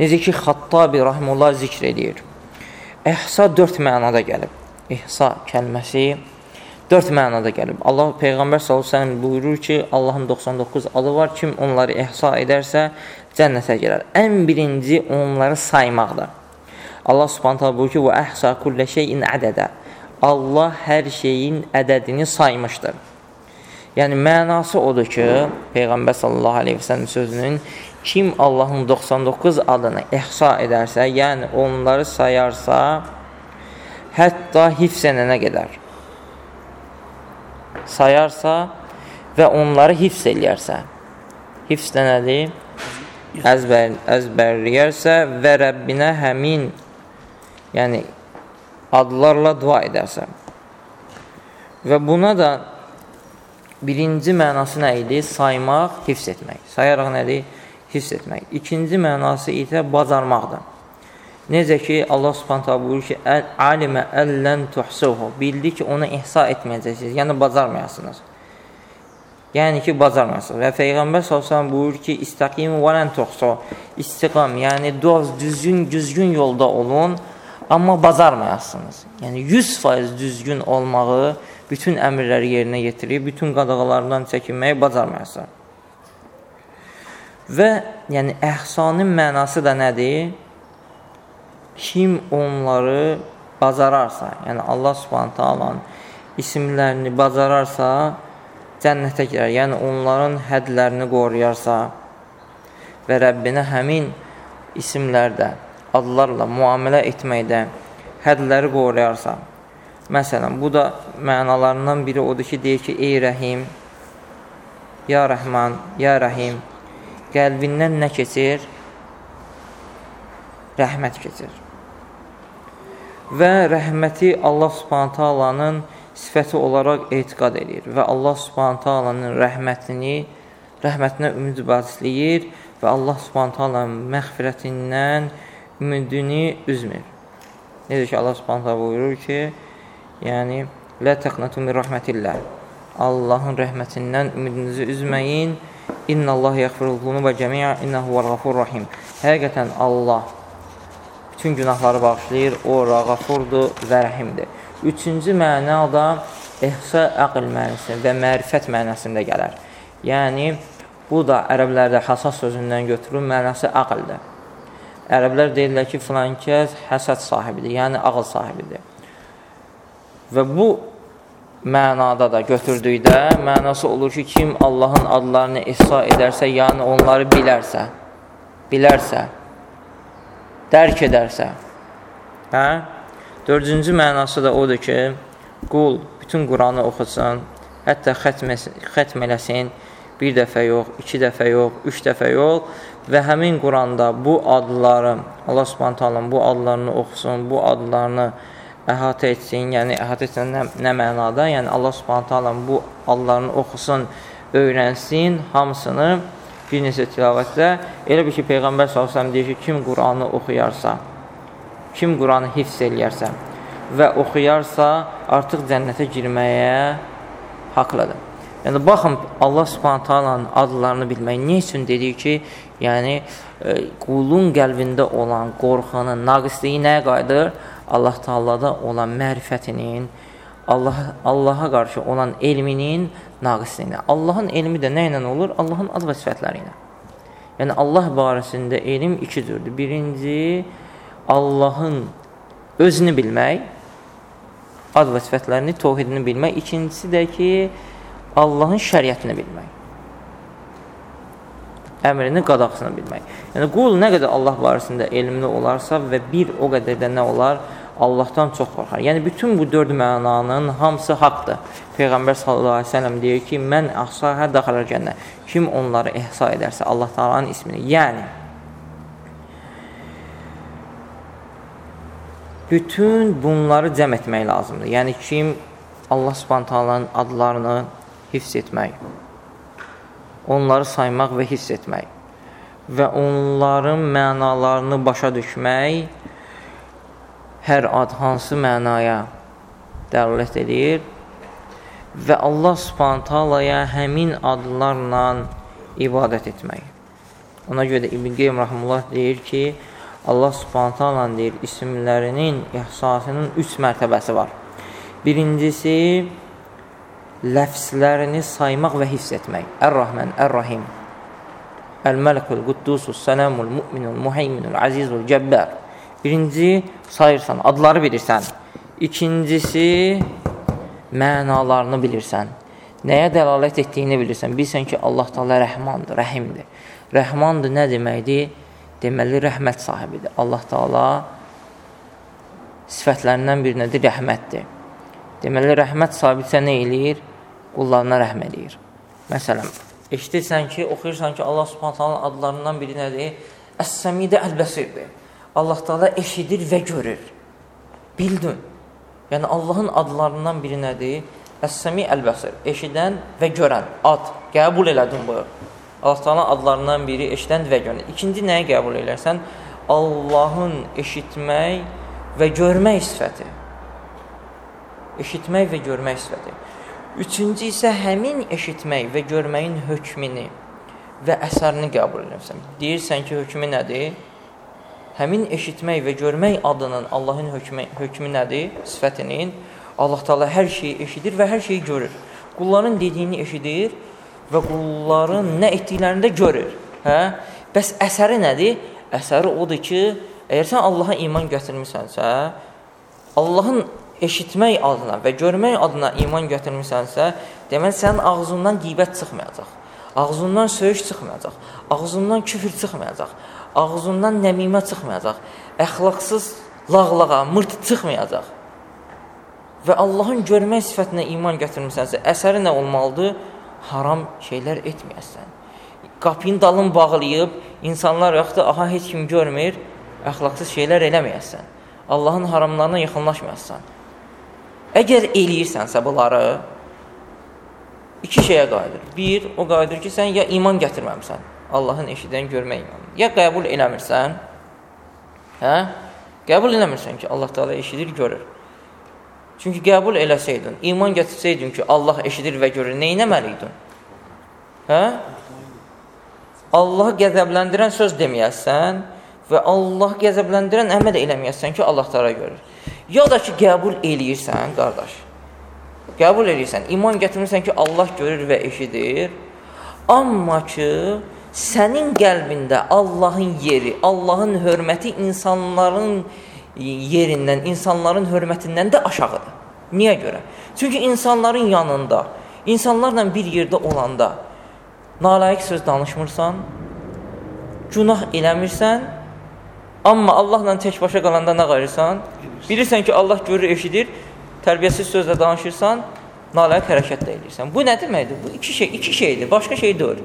S1: Necə ki, Xattabi rahimullah zikr edir. İhsa dörd mənada gəlib. İhsa kəlməsi dörd mənada gəlib. Allah Peyğəmbər s.ə.v buyurur ki, Allahın 99 adı var, kim onları ihsa edərsə cənnətə girər. Ən birinci onları saymaqdır. Allah subhanətə buyurur ki, və əhsa kullə şeyin ədədə. Allah hər şeyin ədədini saymışdır. Yəni, mənası odur ki, Peyğəmbər sallallahu aleyhi və sələm sözünün kim Allahın 99 adını ihsa edərsə, yəni onları sayarsa, hətta hifzənənə qədər sayarsa və onları hifz eləyərsə. Hifz də nədir? Əzbər, əzbərləyərsə və Rəbbinə həmin yəni adlarla dua edərsə. Və buna da birinci mənası nə idi? Saymaq, hifz etmək. Sayaraq nədir? Hifz etmək. İkinci mənası isə bacarmaqdır. Necə ki, Allah subhanətə buyurur ki, alimə əllən tuhsuhu, bildi ki, onu ihsa etməyəcəksiniz, yəni bacarmayasınız. Yəni ki, bacarmayasınız. Və Peyğəmbər s.ə.v buyurur ki, istəqim və lən tuhsu, istiqam, yəni doz, düzgün, düzgün yolda olun, amma bacarmayasınız. Yəni 100% düzgün olmağı, bütün əmrləri yerinə yetirib, bütün qadağalardan çəkinməyi bacarmayasınız. Və yəni əhsanın mənası da nədir? Kim onları bacararsa, yəni Allah subhanətə alan isimlərini bacararsa, cənnətə girər. Yəni, onların hədlərini qoruyarsa və Rəbbinə həmin isimlərdə, adlarla müamilə etməkdə hədləri qoruyarsa. Məsələn, bu da mənalarından biri odur ki, deyir ki, ey rəhim, ya rəhman, ya rəhim, qəlbindən nə keçir? Rəhmət keçir. Və rəhməti Allah subhanətə alanın sifəti olaraq etiqad edir və Allah subhanətə alanın rəhmətini, rəhmətinə ümid bəsləyir və Allah subhanətə alanın məxfirətindən ümidini üzmür. Necə ki, Allah subhanətə buyurur ki, yəni, Lə təqnətu min rəhmətillah. Allahın rəhmətindən ümidinizi üzməyin. İnna Allah yəğfirul zunuba cəmi'a innehu vəl-ğafur rahim. Həqiqətən Allah bütün günahları bağışlayır, o rəğafurdur və rəhimdir. Üçüncü məna da ehsa əql mənası və mərifət mənasında gələr. Yəni, bu da ərəblərdə həsas sözündən götürülür, mənası əqldir. Ərəblər deyirlər ki, filan kəs həsəd sahibidir, yəni ağıl sahibidir. Və bu mənada da götürdükdə mənası olur ki, kim Allahın adlarını ihsa edərsə, yəni onları bilərsə, bilərsə, dərk edərsə. Hə? Dördüncü mənası da odur ki, qul bütün Quranı oxusun, hətta xətm eləsin, bir dəfə yox, iki dəfə yox, üç dəfə yox və həmin Quranda bu adları, Allah subhanət bu adlarını oxusun, bu adlarını əhatə etsin, yəni əhatə etsin nə, nə mənada? Yəni Allah Subhanahu taala bu adlarını oxusun, öyrənsin hamısını bir neçə tilavətdə. Elə bir ki, Peyğəmbər sallallahu deyir ki, kim Quranı oxuyarsa, kim Quranı hifz eləyərsə və oxuyarsa, artıq cənnətə girməyə haqlıdır. Yəni baxın Allah Subhanahu taalanın adlarını bilmək. Nə üçün dedik ki, yəni e, qulun qəlbində olan qorxunu, naqisliyi nəyə qayıdır? Allah Taalada olan mərifətinin, Allah Allaha qarşı olan elminin naqisliyinə. Allahın elmi də nə ilə olur? Allahın ad və sifətləri ilə. Yəni Allah barəsində elm iki cürdür. Birinci Allahın özünü bilmək, ad və sifətlərini, təvhidini bilmək. İkincisi də ki, Allahın şəriətini bilmək. Əmrini, qadağısını bilmək. Yəni qul nə qədər Allah barəsində elmli olarsa və bir o qədər də nə olar? Allahdan çox qorxar. Yəni bütün bu dörd mənanın hamısı haqqdır. Peyğəmbər sallallahu əleyhi və səlləm deyir ki, "Mən ahsahə daxalar cənnə." Kim onları ihsa edərsə Allah Taala'nın ismini, yəni bütün bunları cəm etmək lazımdır. Yəni kim Allah Subhanahu Taala'nın adlarını hifz etmək, onları saymaq və hifz etmək və onların mənalarını başa düşmək hər ad hansı mənaya dəlalət edir və Allah subhantalaya həmin adlarla ibadət etmək. Ona görə də İbn Qeym Rahimullah deyir ki, Allah subhantalan deyir, isimlərinin ihsasının üç mərtəbəsi var. Birincisi, ləfslərini saymaq və hiss etmək. Ər-Rahman, Ər-Rahim, Əl-Mələkul, Quddusus, Sələmul, Müminul, Muheyminul, Azizul, Cəbbər. Birinci, sayırsan, adları bilirsən. İkincisi, mənalarını bilirsən. Nəyə dəlalət etdiyini bilirsən. Bilsən ki, Allah Taala rəhmandır, rəhimdir. Rəhmandır nə deməkdir? Deməli, rəhmət sahibidir. Allah Taala sifətlərindən bir nədir? Rəhmətdir. Deməli, rəhmət sahibisə nə eləyir? Qullarına rəhm eləyir. Məsələn, eşitirsən ki, oxuyursan ki, Allah subhanət adlarından biri nədir? Əs-səmidə əl-bəsirdir. Allah Taala eşidir və görür. Bildin. Yəni Allahın adlarından biri nədir? Əs-Səmi əl-Bəsir. Eşidən və görən ad. Qəbul elədin bu. Allah Taala adlarından biri eşidən və görən. İkinci nəyi qəbul elərsən? Allahın eşitmək və görmək sifəti. Eşitmək və görmək sifəti. Üçüncü isə həmin eşitmək və görməyin hökmünü və əsərini qəbul edirsən. Deyirsən ki, hökmü nədir? Həmin eşitmək və görmək adının Allahın hökmü, hökmü nədir? Sifətinin Allah Taala hər şeyi eşidir və hər şeyi görür. Qulların dediyini eşidir və qulların nə etdiklərini də görür. Hə? Bəs əsəri nədir? Əsəri odur ki, əgər sən Allaha iman gətirmisənsə, Allahın eşitmək adına və görmək adına iman gətirmisənsə, deməli sənin ağzından qeybət çıxmayacaq. Ağzından söyüş çıxmayacaq. Ağzından küfür çıxmayacaq. Ağzından nəmimə çıxmayacaq. Əxlaqsız lağlağa, mırt çıxmayacaq. Və Allahın görmək sifətinə iman gətirmisənsə, əsəri nə olmalıdır? Haram şeylər etməyəsən. Qapını dalın bağlayıb, insanlar yaxud da aha heç kim görmür, əxlaqsız şeylər eləməyəsən. Allahın haramlarına yaxınlaşmayasan. Əgər eləyirsənsə bunları, iki şeyə qayıdır. Bir, o qayıdır ki, sən ya iman gətirməmsən, Allahın eşidən görmək imanı. Ya qəbul eləmirsən, hə? Qəbul eləmirsən ki, Allah Teala eşidir, görür. Çünki qəbul eləsəydin, iman gətirsəydin ki, Allah eşidir və görür, nə etməliydin? Hə? Allahı qəzəbləndirən söz deməyəsən və Allah qəzəbləndirən əməl eləməyəsən ki, Allah Teala görür. Ya da ki, qəbul eləyirsən, qardaş. Qəbul edirsən, iman gətirmirsən ki, Allah görür və eşidir. Amma ki, sənin qəlbində Allahın yeri, Allahın hörməti insanların yerindən, insanların hörmətindən də aşağıdır. Niyə görə? Çünki insanların yanında, insanlarla bir yerdə olanda nalayiq söz danışmırsan, günah eləmirsən, amma Allahla tək başa qalanda nə qayırsan? Bilirsən ki, Allah görür, eşidir, tərbiyəsiz sözlə danışırsan, nalayıq hərəkət də edirsən. Bu nə deməkdir? Bu iki şey, iki şeydir, başqa şey deyil.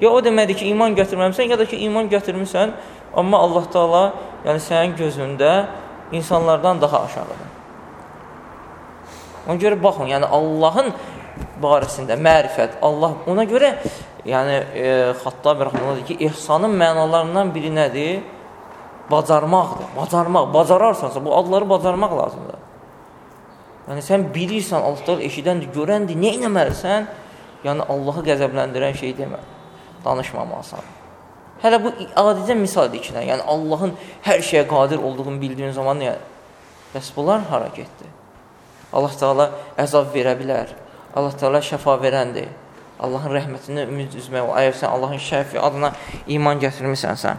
S1: Ya o deməkdir ki, iman götürməmsən, ya da ki, iman götürmüsən, amma Allah Taala, yəni sənin gözündə insanlardan daha aşağıdır. Ona görə baxın, yəni Allahın barəsində mərifət, Allah ona görə yəni e, Xattab rəhməhullah ki, ihsanın mənalarından biri nədir? Bacarmaqdır. Bacarmaq, bacararsansa bu adları bacarmaq lazımdır. Yəni sən bilirsən, Allah eşidəndir, görəndir, nə etməlisən? Yəni Allahı qəzəbləndirən şey demə. Danışmamalısan. Hələ bu adicə misaldır ikinə. Yəni Allahın hər şeyə qadir olduğunu bildiyin zaman yəni bəs bunlar hara getdi? Allah Taala əzab verə bilər. Allah Taala şəfa verəndir. Allahın rəhmətinə ümid üzmək, əgər sən Allahın şəfi adına iman gətirmisənsə.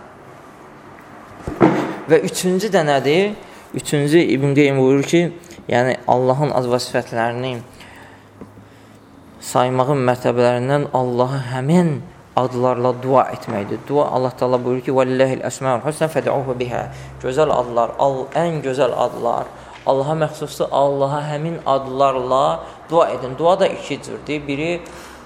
S1: Və üçüncü də nədir? Üçüncü İbn Qeym buyurur ki, yəni Allahın az və sifətlərini saymağın mərtəbələrindən Allaha həmin adlarla dua etməkdir. Dua Allah Taala buyurur ki: "Vallahil əsmaul husna fad'uhu biha." Gözəl adlar, al, ən gözəl adlar Allaha məxsusdur. Allaha həmin adlarla dua edin. Dua da iki cürdür. Biri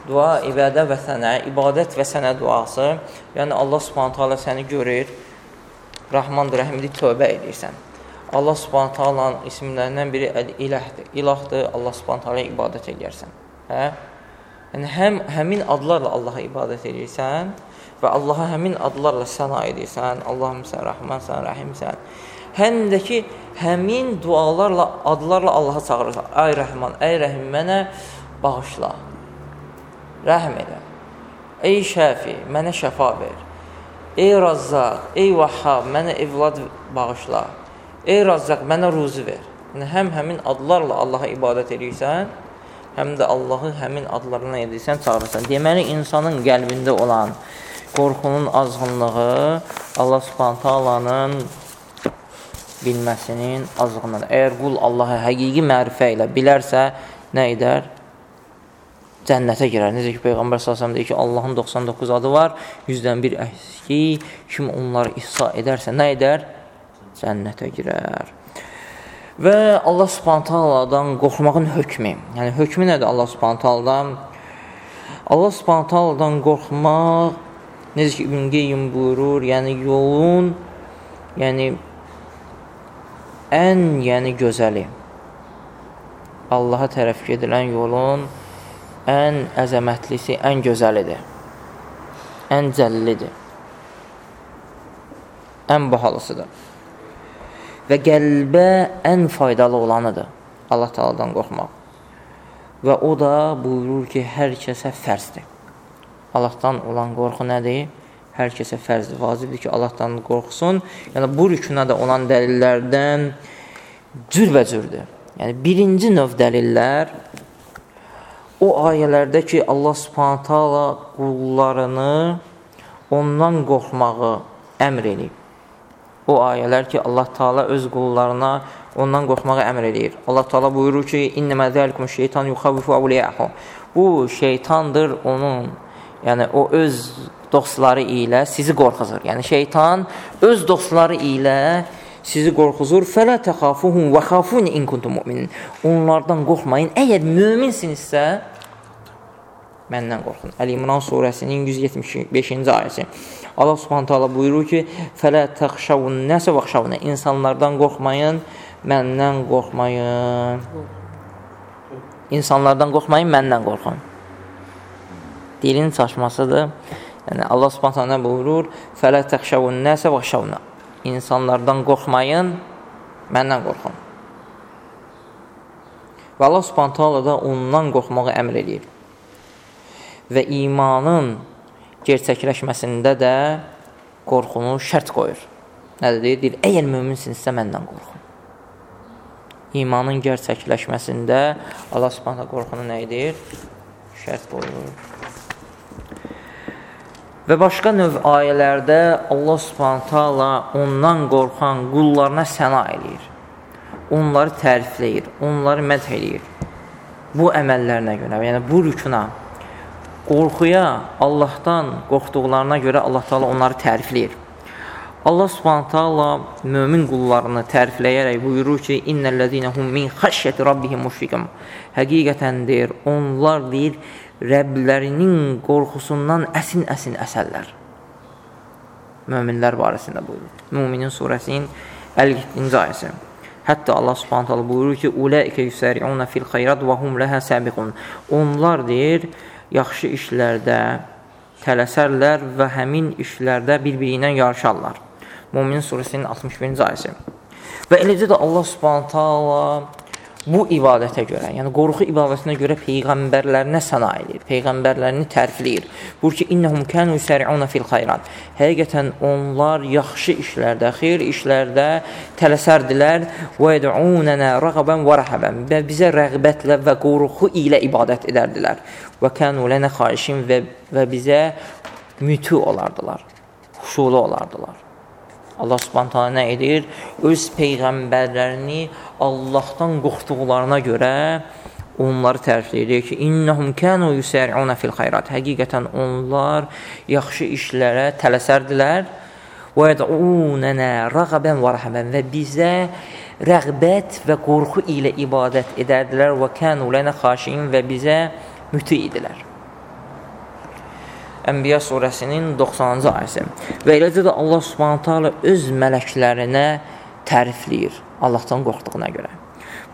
S1: dua ibadə və sənə, ibadət və sənə duası. Yəni Allah Subhanahu taala səni görür. Rahmandır, Rəhimdir, tövbə edirsən. Allah Subhanahu taalanın isimlərindən biri ilahdır. İlahdır, Allah Subhanahu taala ibadət edərsən. Hə? Yəni həm həmin adlarla Allaha ibadət edirsən və Allaha həmin adlarla səna edirsən. Allahım sən Rəhmansən, Rəhimsən. Həm də ki, həmin dualarla, adlarla Allaha çağırırsan. Ay Rəhman, ey Rəhim mənə bağışla. Rəhm elə. Ey Şəfi, mənə şəfa ver. Ey Razzaq, ey Vahhab, mənə evlad bağışla. Ey Razzaq, mənə ruzi ver. Yəni, həm həmin adlarla Allaha ibadət edirsən, həm də Allahı həmin adlarına edirsən, çağırırsan. Deməli, insanın qəlbində olan qorxunun azğınlığı Allah subhanətə alanın bilməsinin azğınlığı. Əgər qul Allaha həqiqi mərifə ilə bilərsə, nə edər? Cənnətə girər. Necə ki, Peyğəmbər s.ə.v deyir ki, Allahın 99 adı var, 100-dən bir əski, kim onları ihsa edərsə, nə edər? cənnətə girər. Və Allah Subhanahu qorxmağın hökmü. Yəni hökmü nədir Allah Subhanahu Allah Subhanahu qorxmaq necə ki İbn Qeyyim buyurur, yəni yolun yəni ən yəni gözəli Allaha tərəf gedilən yolun ən əzəmətlisi, ən gözəlidir. Ən cəllidir. Ən bahalısıdır və qəlbə ən faydalı olanıdır Allah Taala'dan qorxmaq. Və o da buyurur ki, hər kəsə fərzdir. Allahdan olan qorxu nədir? Hər kəsə fərzdir. Vacibdir ki, Allahdan qorxsun. Yəni bu rükünə də olan dəlillərdən cürbəcürdür. Yəni birinci növ dəlillər o ayələrdə ki, Allah Subhanahu taala qullarını ondan qorxmağı əmr edib o ayələr ki, Allah Taala öz qullarına ondan qorxmağa əmr edir. Allah Taala buyurur ki: "İnnəmə zəlikum şeytan yuxavvifu awliyahu." Bu şeytandır onun, yəni o öz dostları ilə sizi qorxuzur. Yəni şeytan öz dostları ilə sizi qorxuzur. Fələ təxafuhum və xafuni in kuntum mu'minin. Onlardan qorxmayın. Əgər möminsinizsə, məndən qorxun. Əl-İmran surəsinin 175-ci ayəsi. Allah Subhanahu taala buyurur ki: "Fələ təxşavun nəsə vəxşavun." İnsanlardan qorxmayın, məndən qorxmayın. İnsanlardan qorxmayın, məndən qorxun. Dilin çaşmasıdır. Yəni Allah Subhanahu taala buyurur: "Fələ təxşavun nəsə vəxşavun." İnsanlardan qorxmayın, məndən qorxun. Və Allah Subhanahu taala da ondan qorxmağı əmr edir. Və imanın gerçəkləşməsində də qorxunu şərt qoyur. Nədir? Deyir, əgər möminsinizsə məndən qorxun. İmanın gerçəkləşməsində Allah subhanə qorxunu nə edir? Şərt qoyur. Və başqa növ ayələrdə Allah subhanətə ondan qorxan qullarına səna eləyir. Onları tərifləyir, onları mədh eləyir. Bu əməllərinə görə, yəni bu rükuna, qorxuya Allahdan qorxduqlarına görə Allah Taala onları tərifləyir. Allah Subhanahu taala mömin qullarını tərifləyərək buyurur ki: "İnnellezine hum min xəşyəti rabbihim müşfiqun." Həqiqətən deyir, onlar deyir Rəblərinin qorxusundan əsin-əsin əsərlər. Möminlər barəsində buyurur. Müminin surəsinin 57-ci ayəsi. Hətta Allah Subhanahu taala buyurur ki: "Ulaika yusari'una fil xeyrat və hum laha sabiqun." Onlar deyir, yaxşı işlərdə tələsərlər və həmin işlərdə bir-biri ilə yarışarlar. Mumin surəsinin 61-ci ayəsi. Və eləcə də Allah Subhanahu taala bu ibadətə görə, yəni qorxu ibadətinə görə peyğəmbərlərinə səna edir, peyğəmbərlərini tərifləyir. Buyur ki, innəhum kanu yusari'una fil xeyrat. Həqiqətən onlar yaxşı işlərdə, xeyir işlərdə tələsərdilər və yed'unana rəğaban və rəhaban. Və bizə rəğbətlə və qorxu ilə ibadət edərdilər. Və kanu lana xaişin və və bizə mütü olardılar. Xuşulu olardılar. Allah Subhanahu taala nə edir? Öz peyğəmbərlərini Allahdan qorxduqlarına görə onları tərifləyir ki, innahum kanu yusari'una fil xeyrat. Həqiqətən onlar yaxşı işlərə tələsərdilər və yəd'unana rəğaban və rəhəbən və bizə rəğbət və qorxu ilə ibadət edərdilər və kanu lana xaşin və bizə müti idilər. Ənbiya surəsinin 90-cı ayəsi. Və eləcə də Allah Subhanahu taala öz mələklərinə tərifləyir Allahdan qorxduğuna görə.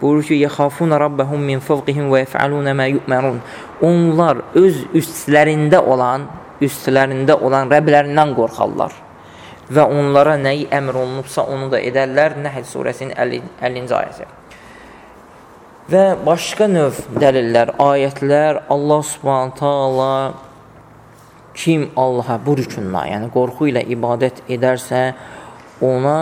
S1: Buyurur ki: "Yaxafuna rabbahum min fawqihim və yef'aluna ma yu'marun." Onlar öz üstlərində olan, üstlərində olan Rəbblərindən qorxarlar və onlara nəyi əmr olunubsa onu da edərlər. Nəhl surəsinin 50-ci ayəsi. Və başqa növ dəlillər, ayətlər Allah Subhanahu taala kim Allaha bu rükunla, yəni qorxu ilə ibadət edərsə, ona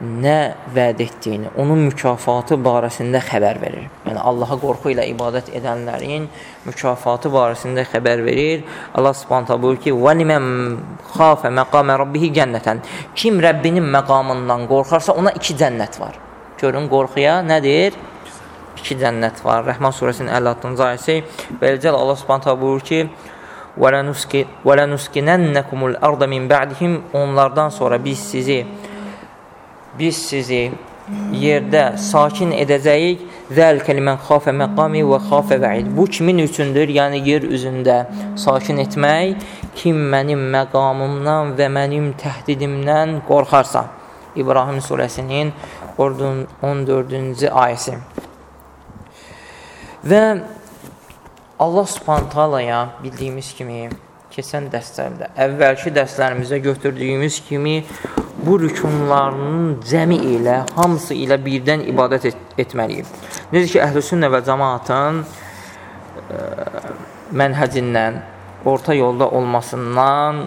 S1: nə vəd etdiyini, onun mükafatı barəsində xəbər verir. Yəni Allaha qorxu ilə ibadət edənlərin mükafatı barəsində xəbər verir. Allah Subhanahu buyurur ki: "Və limen xafa maqama rabbih cənnətən." Kim Rəbbinin məqamından qorxarsa, ona iki cənnət var. Görün qorxuya nədir? İki cənnət var. Rəhman surəsinin 56-cı ayəsi. Beləcə Allah Subhanahu buyurur ki: وَلَنُسْكِنَنَّكُمُ الْأَرْضَ مِنْ بَعْدِهِمْ Onlardan sonra biz sizi biz sizi yerdə sakin edəcəyik. Zəlikə limən xafə məqami və xafə vəid. Bu kimin üçündür? Yəni yer üzündə sakin etmək, kim mənim məqamımdan və mənim təhdidimdən qorxarsa. İbrahim surəsinin 14-cü ayəsi. Və Allah subhantalaya bildiyimiz kimi keçən dərslərdə, əvvəlki dərslərimizə götürdüyümüz kimi bu rükunlarının cəmi ilə, hamısı ilə birdən ibadət et etməliyik. Necə ki, əhl-i sünnə və cəmaatın ə, mənhəcindən, orta yolda olmasından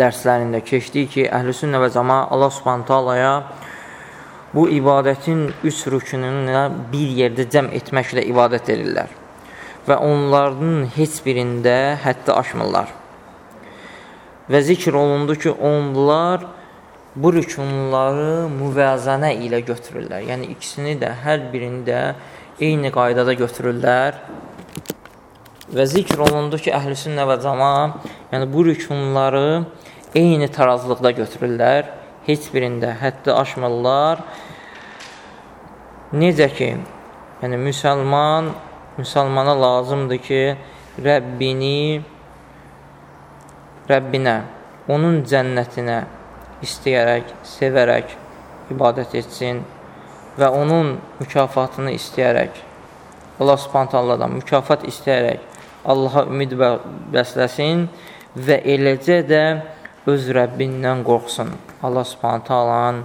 S1: dərslərində keçdik ki, əhl-i sünnə və cəmaat Allah subhantalaya bu ibadətin üç rükununu bir yerdə cəm etməklə ibadət edirlər və onların heç birində həddi aşmırlar. Və zikr olundu ki, onlar bu rükunları müvəzənə ilə götürürlər. Yəni ikisini də, hər birini də eyni qaydada götürürlər. Və zikr olundu ki, əhlüsünnə və cama, yəni bu rükunları eyni tarazlıqda götürürlər. Heç birində həddi aşmırlar. Necə ki, yəni müsəlman, müsəlmana lazımdır ki, Rəbbini, Rəbbinə, onun cənnətinə istəyərək, sevərək ibadət etsin və onun mükafatını istəyərək, Allah subhanət Allahdan mükafat istəyərək Allaha ümid bəsləsin və eləcə də öz Rəbbindən qorxsun. Allah Allahın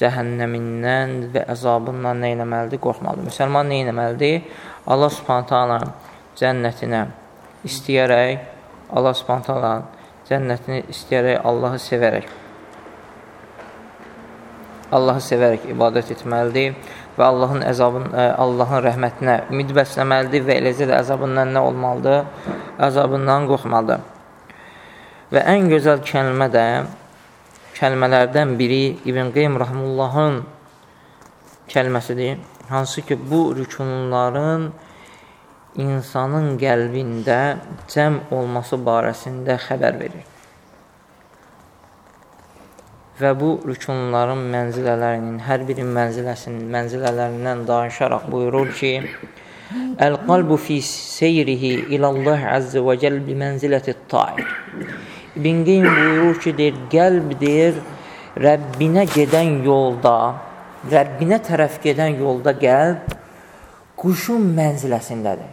S1: cəhənnəmindən və əzabından nə eləməlidir? Qorxmalıdır. Müsəlman nə eləməlidir? Allah subhanət Allahın cənnətinə istəyərək, Allah subhanət Allahın cənnətini istəyərək, Allahı sevərək, Allahı sevərək ibadət etməlidir və Allahın əzabın, e, Allahın rəhmətinə ümid bəsləməlidir və eləcə də əzabından nə olmalıdır? Əzabından qorxmalıdır. Və ən gözəl kəlmə də kəlmələrdən biri İbn Qeym Rəhmullahın kəlməsidir. Hansı ki, bu rükunların insanın qəlbində cəm olması barəsində xəbər verir və bu rükunların mənzilələrinin hər birinin mənziləsinin mənzilələrindən danışaraq buyurur ki: "Əl-qalbu fi seyrihi ilallah azza və cəl bi mənziləti ta'ir." İbn Qeym buyurur ki, deyir, qəlb deyir, Rəbbinə gedən yolda, Rəbbinə tərəf gedən yolda qəlb quşun mənziləsindədir.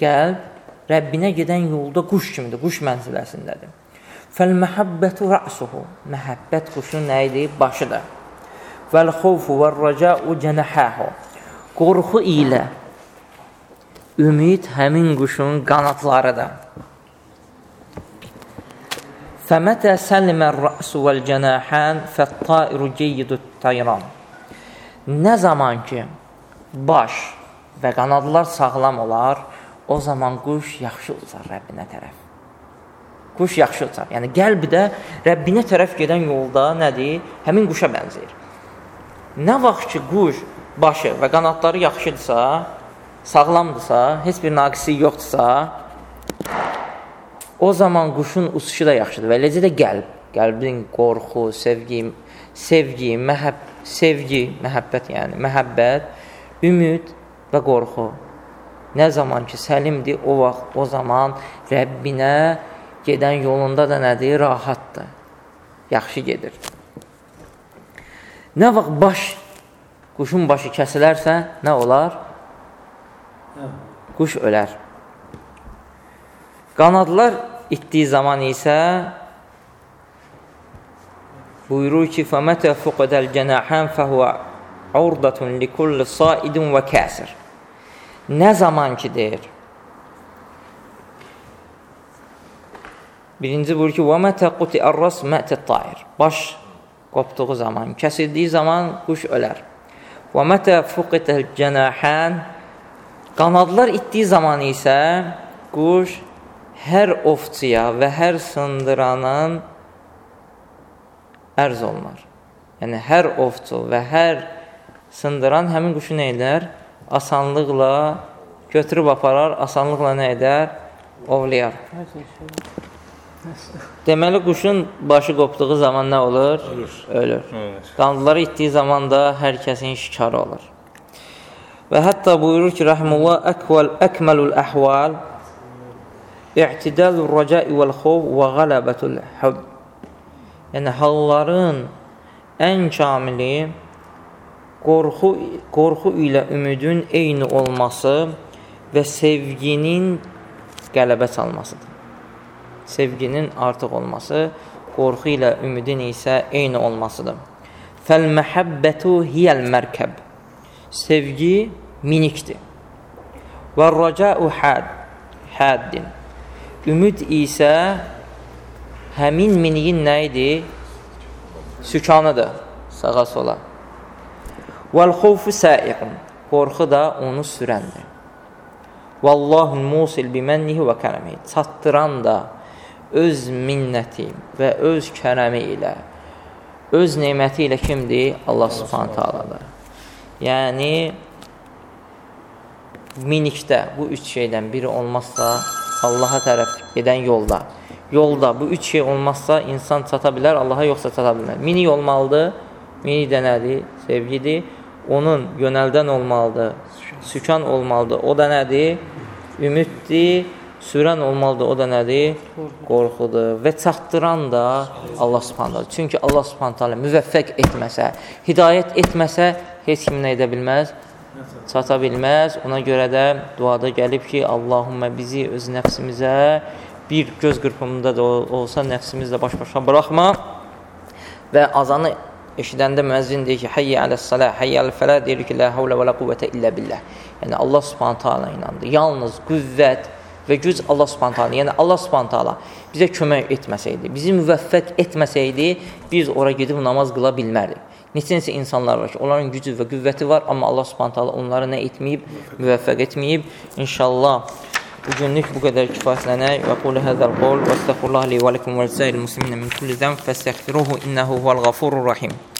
S1: Qəlb Rəbbinə gedən yolda quş kimidir, quş mənziləsindədir. Fəl-məhəbbətu rə'suhu. Məhəbbət quşun nə idi? Başıdır. Vəl-xovfu vəl-rəcəu cənəhəhu. Qorxu ilə ümid həmin quşun qanatlarıdır. Fəmətə səlmər rə'su vəl-cənəhən fəttairu ceyyidü tayran. Nə zaman ki, baş və qanadlar sağlam olar, o zaman quş yaxşı uzar Rəbbinə tərəf. Quş yaxşı uçar. Yəni qəlb də Rəbbinə tərəf gedən yolda nədir? Həmin quşa bənzəyir. Nə vaxt ki quş başı və qanadları yaxşıdırsa, sağlamdırsa, heç bir naqisi yoxdursa, o zaman quşun uçuşu da yaxşıdır. Və eləcə də qəlb, qəlbin qorxu, sevgi, sevgi, məhəb, sevgi, məhəbbət yəni, məhəbbət, ümid və qorxu. Nə zaman ki səlimdir, o vaxt, o zaman Rəbbinə gedən yolunda da nədir? Rahatdır. Yaxşı gedir. Nə vaxt baş, quşun başı kəsilərsə, nə olar? Quş ölər. Qanadlar itdiyi zaman isə buyurur ki, فَمَتَى فُقَدَ الْجَنَاحًا فَهُوَ عُرْدَةٌ لِكُلِّ صَائِدٌ وَكَاسِرٌ Nə zaman ki, deyir, Birinci buyur ki, وَمَا تَقُتِ الرَّسْ مَأْتِ الطَّائِرِ Baş qopduğu zaman, kəsildiyi zaman quş ölər. وَمَتَى فُقِتَ الْجَنَاحَانِ Qanadlar itdiyi zaman isə quş hər ovçuya və hər sındıranın ərz olunar. Yəni, hər ovçu və hər sındıran həmin quşu nə edər? Asanlıqla götürüb aparar, asanlıqla nə edər? Ovlayar. Deməli, quşun başı qopduğu zaman nə olur? Ölür. Ölür. Ölür. Qanadları itdiyi zaman da hər kəsin şikarı olur. Və hətta buyurur ki, rəhmullah, əkvəl, əkməlul əhval i'tidalur rəcai vəl xov və qələbətul hub. Yəni, halların ən kamili qorxu, qorxu ilə ümidin eyni olması və sevginin qələbə çalmasıdır sevginin artıq olması, qorxu ilə ümidin isə eyni olmasıdır. Fəl-məhəbbətu hiyəl mərkəb. Sevgi minikdir. Və rəcəu həd, həddin. Ümid isə həmin miniyin nə idi? Sükanıdır, sağa sola. Vəl-xovfu səiqun. Qorxu da onu sürəndir. Vallahun musil bimənnihi və kərəmihi. Çatdıran da öz minnəti və öz kərəmi ilə öz neməti ilə kimdir? Allah subhanət haladır. Yəni, minikdə bu üç şeydən biri olmazsa, Allaha tərəf gedən yolda, yolda bu üç şey olmazsa, insan çata bilər, Allaha yoxsa çata bilməz. Minik olmalıdır, minik də nədir? Sevgidir. Onun yönəldən olmalıdır, sükan olmalıdır. O da nədir? Ümiddir. Sürən olmalıdır, o da nədir? Qorxudur. Və çatdıran da Allah subhanələ. Çünki Allah subhanələ müvəffəq etməsə, hidayət etməsə, heç kim nə edə bilməz? Çata bilməz. Ona görə də duada gəlib ki, Allahümmə bizi öz nəfsimizə bir göz qırpımında da olsa nəfsimizlə baş-başa buraxma və azanı eşidəndə müəzzin deyir ki, Həyyə aləs-salə, həyyə aləl-fələ, deyir ki, la havlə və la quvvətə illə billah. Yəni Allah Subhanahu taala inandı. Yalnız qüvvət və güc Allah Subhanahu taala. Yəni Allah Subhanahu taala bizə kömək etməsəydi, bizi müvəffəq etməsəydi, biz ora gedib namaz qıla bilmərdik. Neçə-neçə insanlar var ki, onların gücü və qüvvəti var, amma Allah Subhanahu taala onları nə etməyib, müvəffəq etməyib. İnşallah bugünlük bu qədər kifayətlənək. Və qulu həzəl qol və estəğfurullah li və lekum və lisəil muslimin min kulli zəm fəstəğfiruhu innehu huvel gafurur rahim.